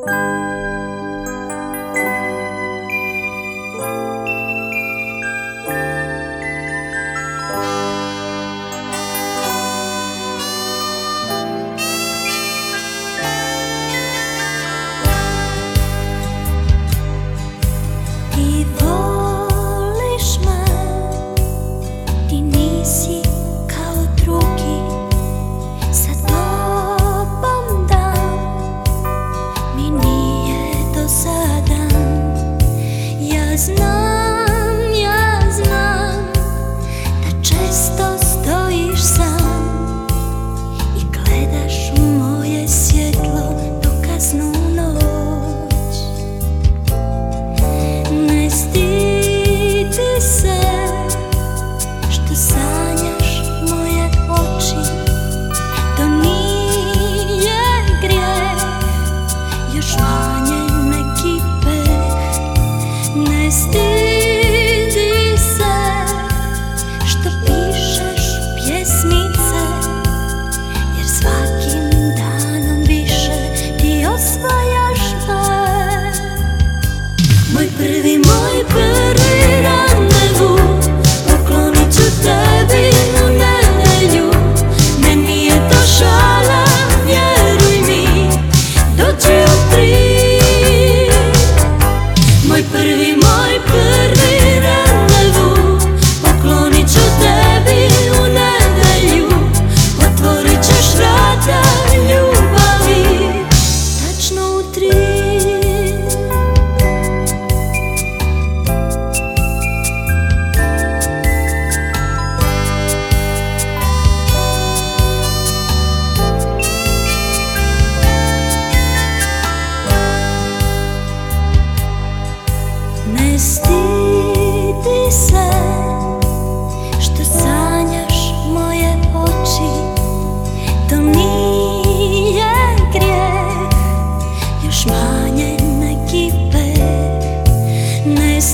Thank.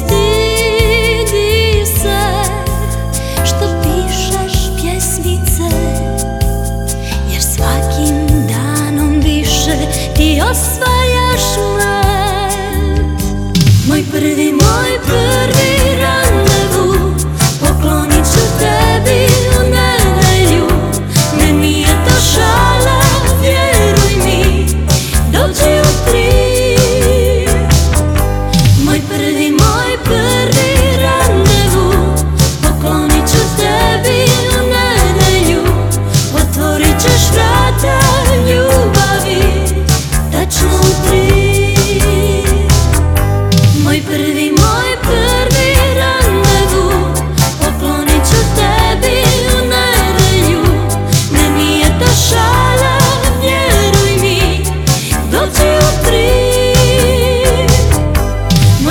stidi što pišeš pjesmice Jer svakim danom više ti osvajaš me Moj prvi, moj prvi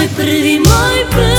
Приймай, приймай.